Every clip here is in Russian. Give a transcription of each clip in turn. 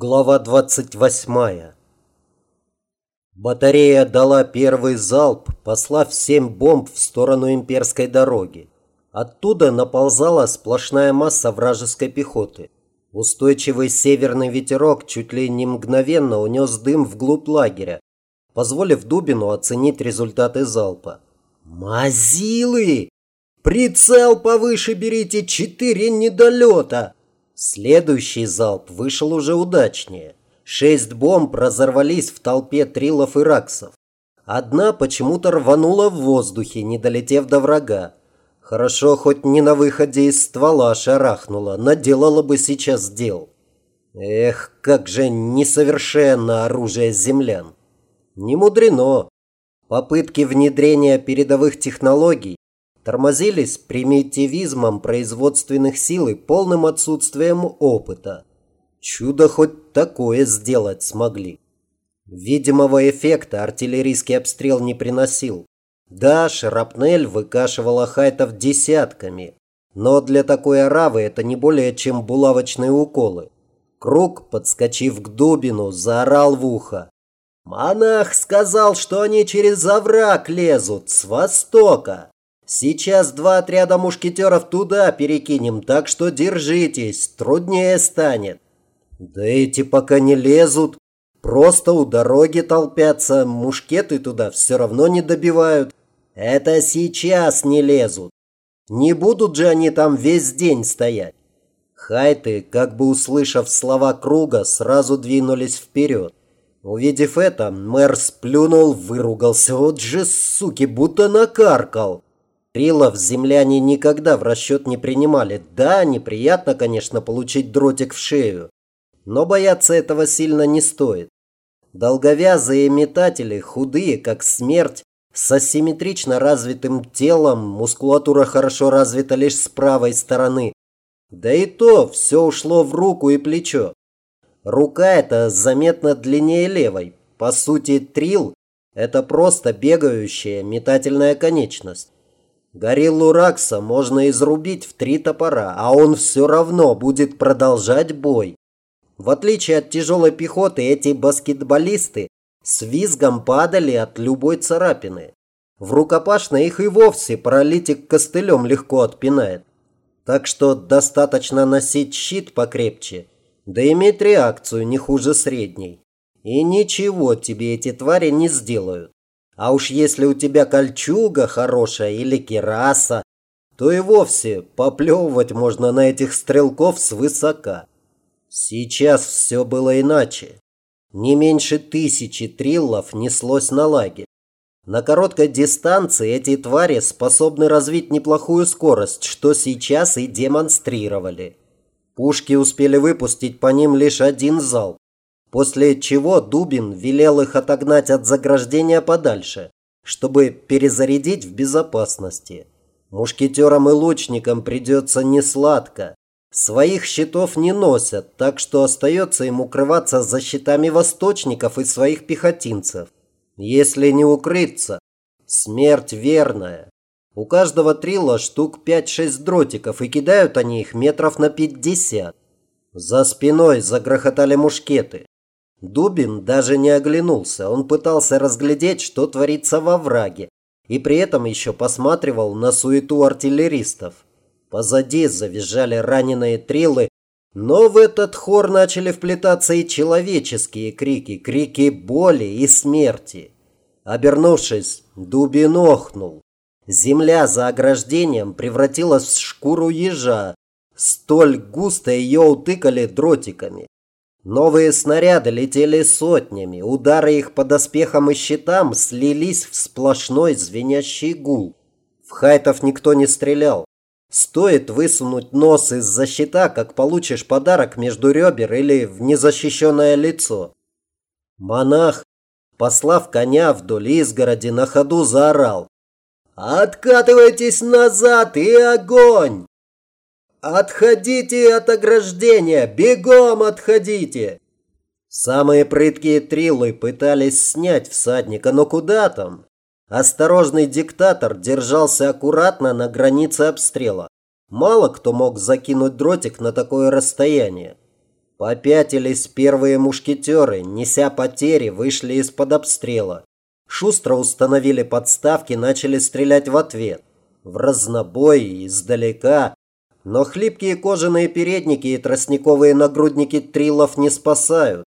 Глава 28. Батарея дала первый залп, послав семь бомб в сторону имперской дороги. Оттуда наползала сплошная масса вражеской пехоты. Устойчивый северный ветерок чуть ли не мгновенно унес дым вглубь лагеря, позволив Дубину оценить результаты залпа. «Мазилы! Прицел повыше берите, четыре недолета!» Следующий залп вышел уже удачнее. Шесть бомб разорвались в толпе трилов и раксов. Одна почему-то рванула в воздухе, не долетев до врага. Хорошо, хоть не на выходе из ствола шарахнула, наделала бы сейчас дел. Эх, как же несовершенно оружие землян. Не мудрено. Попытки внедрения передовых технологий тормозились примитивизмом производственных сил и полным отсутствием опыта. Чудо хоть такое сделать смогли. Видимого эффекта артиллерийский обстрел не приносил. Да, шрапнель выкашивала хайтов десятками, но для такой оравы это не более чем булавочные уколы. Круг, подскочив к Дубину, заорал в ухо. «Монах сказал, что они через овраг лезут, с востока. Сейчас два отряда мушкетеров туда перекинем, так что держитесь, труднее станет. Да эти пока не лезут, просто у дороги толпятся, мушкеты туда все равно не добивают. Это сейчас не лезут. Не будут же они там весь день стоять. Хайты, как бы услышав слова круга, сразу двинулись вперед. Увидев это, мэр сплюнул, выругался. Вот же, суки, будто накаркал. Рилов земляне никогда в расчет не принимали. Да, неприятно, конечно, получить дротик в шею. Но бояться этого сильно не стоит. Долговязые метатели, худые, как смерть, с асимметрично развитым телом, мускулатура хорошо развита лишь с правой стороны. Да и то все ушло в руку и плечо. Рука эта заметно длиннее левой. По сути, трил – это просто бегающая метательная конечность. Гориллу Ракса можно изрубить в три топора, а он все равно будет продолжать бой. В отличие от тяжелой пехоты, эти баскетболисты с визгом падали от любой царапины. В рукопашной их и вовсе паралитик костылем легко отпинает. Так что достаточно носить щит покрепче, да иметь реакцию не хуже средней. И ничего тебе эти твари не сделают. А уж если у тебя кольчуга хорошая или кераса, то и вовсе поплевывать можно на этих стрелков свысока. Сейчас все было иначе. Не меньше тысячи триллов неслось на лагерь. На короткой дистанции эти твари способны развить неплохую скорость, что сейчас и демонстрировали. Пушки успели выпустить по ним лишь один залп. После чего Дубин велел их отогнать от заграждения подальше, чтобы перезарядить в безопасности. Мушкетерам и лучникам придется несладко. Своих щитов не носят, так что остается им укрываться за щитами восточников и своих пехотинцев. Если не укрыться, смерть верная. У каждого трила штук 5-6 дротиков, и кидают они их метров на 50. За спиной загрохотали мушкеты. Дубин даже не оглянулся. Он пытался разглядеть, что творится во враге, и при этом еще посматривал на суету артиллеристов. Позади завизжали раненые трилы, но в этот хор начали вплетаться и человеческие крики, крики боли и смерти. Обернувшись, Дубин охнул. Земля за ограждением превратилась в шкуру ежа. Столь густо ее утыкали дротиками. Новые снаряды летели сотнями, удары их по доспехам и щитам слились в сплошной звенящий гул. В хайтов никто не стрелял. Стоит высунуть нос из-за щита, как получишь подарок между ребер или в незащищенное лицо. Монах, послав коня вдоль изгороди, на ходу заорал. «Откатывайтесь назад и огонь!» «Отходите от ограждения! Бегом отходите!» Самые прыткие триллы пытались снять всадника, но куда там? Осторожный диктатор держался аккуратно на границе обстрела. Мало кто мог закинуть дротик на такое расстояние. Попятились первые мушкетеры, неся потери, вышли из-под обстрела. Шустро установили подставки, начали стрелять в ответ. В разнобой, издалека. Но хлипкие кожаные передники и тростниковые нагрудники трилов не спасают.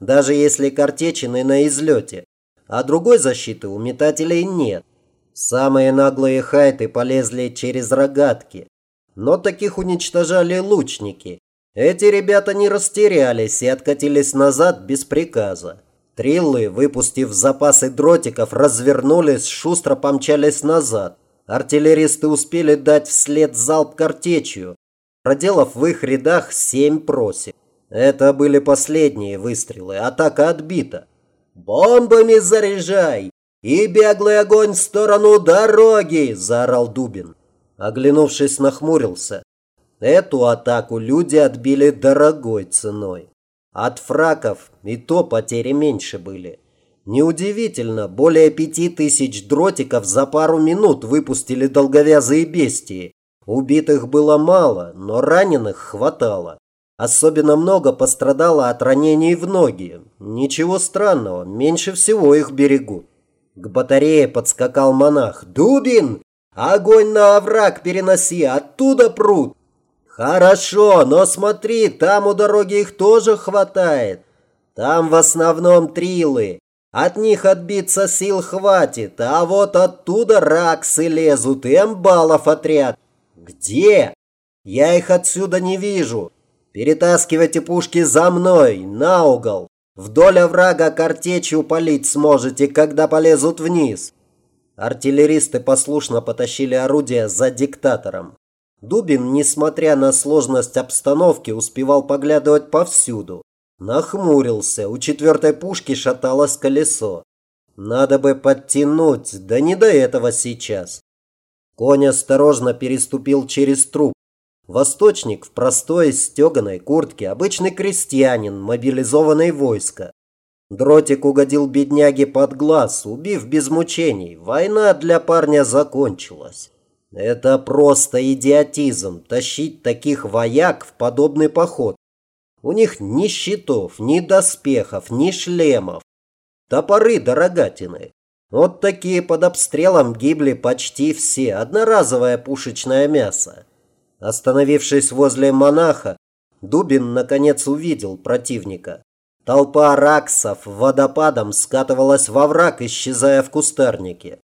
Даже если картечины на излете. А другой защиты у метателей нет. Самые наглые хайты полезли через рогатки. Но таких уничтожали лучники. Эти ребята не растерялись и откатились назад без приказа. Триллы, выпустив запасы дротиков, развернулись, шустро помчались назад. Артиллеристы успели дать вслед залп картечью, проделав в их рядах семь просек. Это были последние выстрелы, атака отбита. «Бомбами заряжай! И беглый огонь в сторону дороги!» – заорал Дубин. Оглянувшись, нахмурился. Эту атаку люди отбили дорогой ценой. От фраков и то потери меньше были. Неудивительно, более пяти тысяч дротиков за пару минут выпустили долговязые бестии. Убитых было мало, но раненых хватало. Особенно много пострадало от ранений в ноги. Ничего странного, меньше всего их берегут. К батарее подскакал монах. «Дубин! Огонь на овраг переноси, оттуда пруд!» «Хорошо, но смотри, там у дороги их тоже хватает. Там в основном трилы. От них отбиться сил хватит, а вот оттуда раксы лезут и амбалов отряд. Где? Я их отсюда не вижу. Перетаскивайте пушки за мной, на угол. Вдоль оврага картечью палить сможете, когда полезут вниз». Артиллеристы послушно потащили орудия за диктатором. Дубин, несмотря на сложность обстановки, успевал поглядывать повсюду. Нахмурился, у четвертой пушки шаталось колесо. Надо бы подтянуть, да не до этого сейчас. Конь осторожно переступил через труп. Восточник в простой стеганой куртке, обычный крестьянин, мобилизованный войско. Дротик угодил бедняге под глаз, убив без мучений. Война для парня закончилась. Это просто идиотизм тащить таких вояк в подобный поход. У них ни щитов, ни доспехов, ни шлемов. Топоры дорогатины. Вот такие под обстрелом гибли почти все. Одноразовое пушечное мясо. Остановившись возле монаха, Дубин наконец увидел противника. Толпа раксов водопадом скатывалась во враг, исчезая в кустарнике.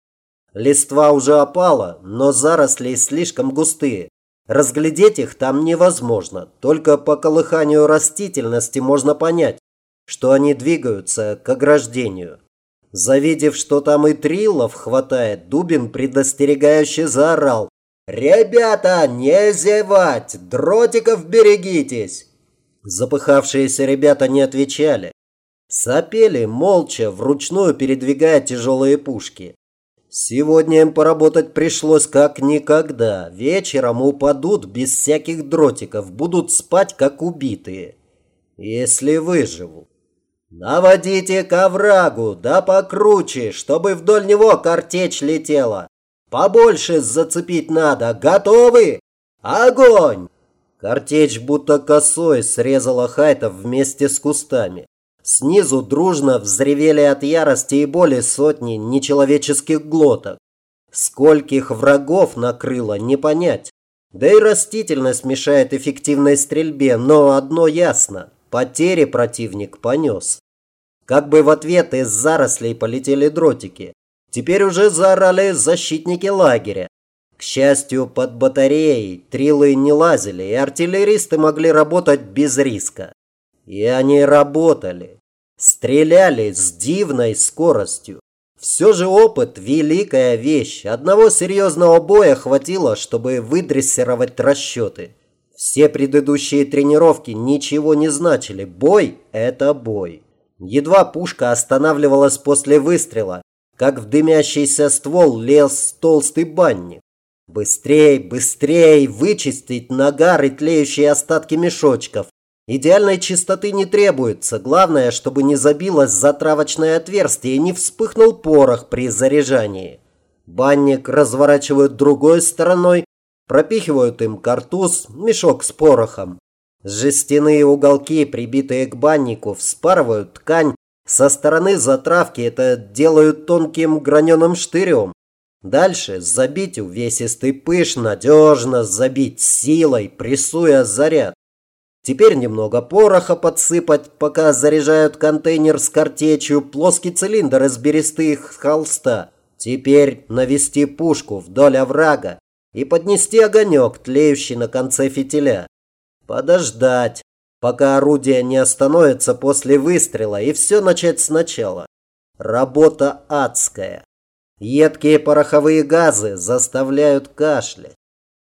Листва уже опала, но заросли слишком густые. Разглядеть их там невозможно. Только по колыханию растительности можно понять, что они двигаются к ограждению. Завидев, что там и триллов хватает, Дубин предостерегающе заорал. «Ребята, не зевать! Дротиков берегитесь!» Запыхавшиеся ребята не отвечали. Сопели молча, вручную передвигая тяжелые пушки. Сегодня им поработать пришлось как никогда. Вечером упадут без всяких дротиков, будут спать как убитые. Если выживу. Наводите к оврагу, да покруче, чтобы вдоль него картечь летела. Побольше зацепить надо. Готовы? Огонь! Картечь будто косой срезала хайтов вместе с кустами. Снизу дружно взревели от ярости и боли сотни нечеловеческих глоток. Скольких врагов накрыло, не понять. Да и растительность мешает эффективной стрельбе, но одно ясно – потери противник понес. Как бы в ответ из зарослей полетели дротики. Теперь уже заорали защитники лагеря. К счастью, под батареей трилы не лазили, и артиллеристы могли работать без риска. И они работали. Стреляли с дивной скоростью. Все же опыт – великая вещь. Одного серьезного боя хватило, чтобы выдрессировать расчеты. Все предыдущие тренировки ничего не значили. Бой – это бой. Едва пушка останавливалась после выстрела, как в дымящийся ствол лез толстый банник. Быстрей, быстрей вычистить нагар и тлеющие остатки мешочков, Идеальной чистоты не требуется. Главное, чтобы не забилось затравочное отверстие и не вспыхнул порох при заряжании. Банник разворачивают другой стороной, пропихивают им картуз, мешок с порохом. Жестяные уголки, прибитые к баннику, вспарывают ткань. Со стороны затравки это делают тонким граненым штырем. Дальше забить увесистый пыш, надежно забить силой, прессуя заряд. Теперь немного пороха подсыпать, пока заряжают контейнер с картечью, плоский цилиндр из берестых холста. Теперь навести пушку вдоль оврага и поднести огонек, тлеющий на конце фитиля. Подождать, пока орудие не остановится после выстрела, и все начать сначала. Работа адская. Едкие пороховые газы заставляют кашлять.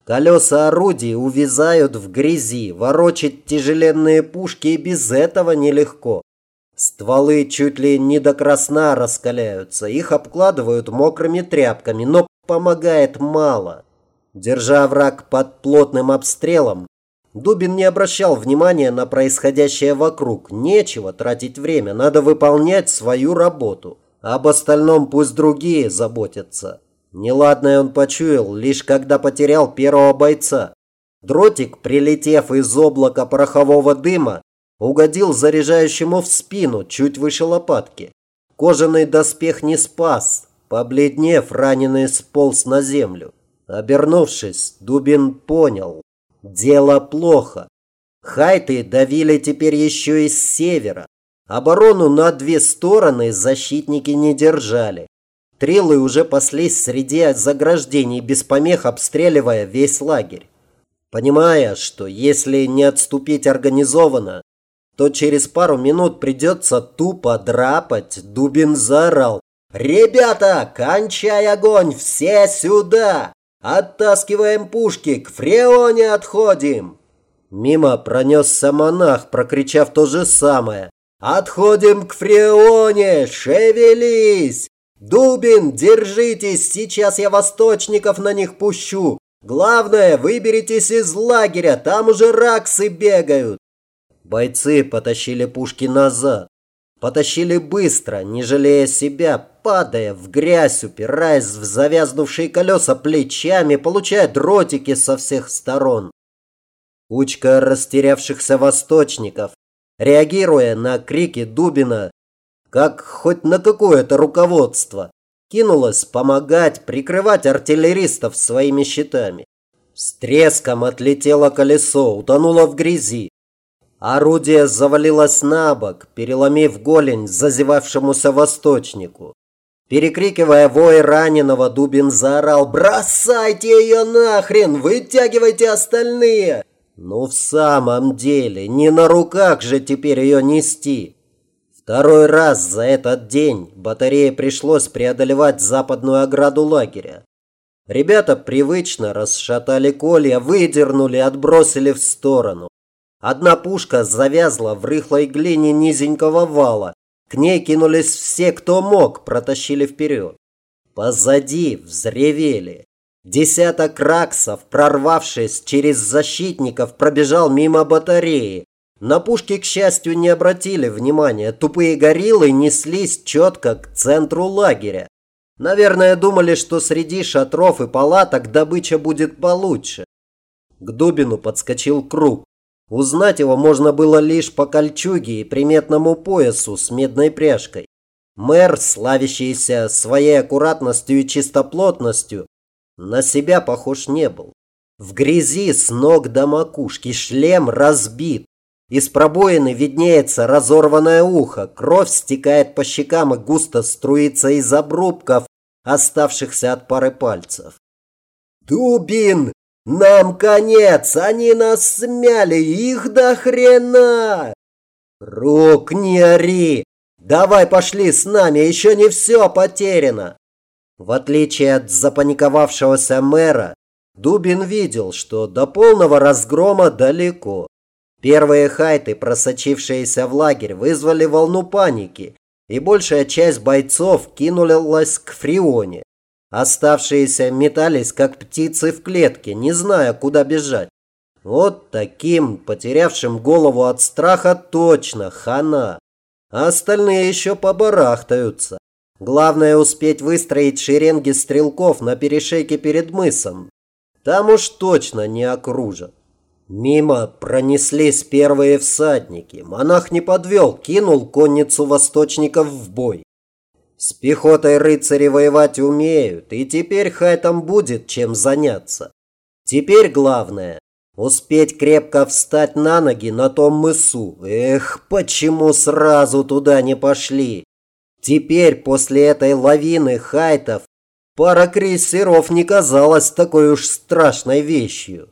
Колеса орудий увязают в грязи, ворочать тяжеленные пушки и без этого нелегко. Стволы чуть ли не до красна раскаляются, их обкладывают мокрыми тряпками, но помогает мало. Держа враг под плотным обстрелом, Дубин не обращал внимания на происходящее вокруг. Нечего тратить время, надо выполнять свою работу. Об остальном пусть другие заботятся. Неладное он почуял, лишь когда потерял первого бойца. Дротик, прилетев из облака порохового дыма, угодил заряжающему в спину, чуть выше лопатки. Кожаный доспех не спас. Побледнев, раненый сполз на землю. Обернувшись, Дубин понял. Дело плохо. Хайты давили теперь еще и с севера. Оборону на две стороны защитники не держали. Трилы уже паслись среди заграждений, без помех обстреливая весь лагерь. Понимая, что если не отступить организованно, то через пару минут придется тупо драпать, Дубин заорал. «Ребята, кончай огонь, все сюда! Оттаскиваем пушки, к Фреоне отходим!» Мимо пронесся монах, прокричав то же самое. «Отходим к Фреоне! Шевелись! Дубин, держитесь! Сейчас я восточников на них пущу! Главное, выберитесь из лагеря, там уже раксы бегают!» Бойцы потащили пушки назад. Потащили быстро, не жалея себя, падая в грязь, упираясь в завязнувшие колеса плечами, получая дротики со всех сторон. Кучка растерявшихся восточников реагируя на крики Дубина, как хоть на какое-то руководство, кинулась помогать, прикрывать артиллеристов своими щитами. С треском отлетело колесо, утонуло в грязи. Орудие завалилось на бок, переломив голень зазевавшемуся восточнику. Перекрикивая вой раненого, Дубин заорал «Бросайте ее нахрен! Вытягивайте остальные!» Ну в самом деле, не на руках же теперь ее нести. Второй раз за этот день батарее пришлось преодолевать западную ограду лагеря. Ребята привычно расшатали колья, выдернули, отбросили в сторону. Одна пушка завязла в рыхлой глине низенького вала. К ней кинулись все, кто мог, протащили вперед. Позади взревели. Десяток раксов, прорвавшись через защитников, пробежал мимо батареи. На пушки, к счастью, не обратили внимания. Тупые гориллы неслись четко к центру лагеря. Наверное, думали, что среди шатров и палаток добыча будет получше. К Дубину подскочил круг. Узнать его можно было лишь по кольчуге и приметному поясу с медной пряжкой. Мэр, славящийся своей аккуратностью и чистоплотностью, на себя похож не был. В грязи с ног до макушки, шлем разбит. Из пробоины виднеется разорванное ухо, кровь стекает по щекам и густо струится из обрубков, оставшихся от пары пальцев. «Дубин! Нам конец! Они нас смяли! Их до хрена!» «Рук не ори! Давай пошли с нами, еще не все потеряно!» В отличие от запаниковавшегося мэра, Дубин видел, что до полного разгрома далеко. Первые хайты, просочившиеся в лагерь, вызвали волну паники, и большая часть бойцов кинулась к Фрионе. Оставшиеся метались, как птицы в клетке, не зная, куда бежать. Вот таким, потерявшим голову от страха, точно хана. А остальные еще побарахтаются. Главное успеть выстроить шеренги стрелков на перешейке перед мысом. Там уж точно не окружат. Мимо пронеслись первые всадники. Монах не подвел, кинул конницу восточников в бой. С пехотой рыцари воевать умеют, и теперь хайтам будет чем заняться. Теперь главное – успеть крепко встать на ноги на том мысу. Эх, почему сразу туда не пошли? Теперь, после этой лавины хайтов, пара крейсеров не казалась такой уж страшной вещью.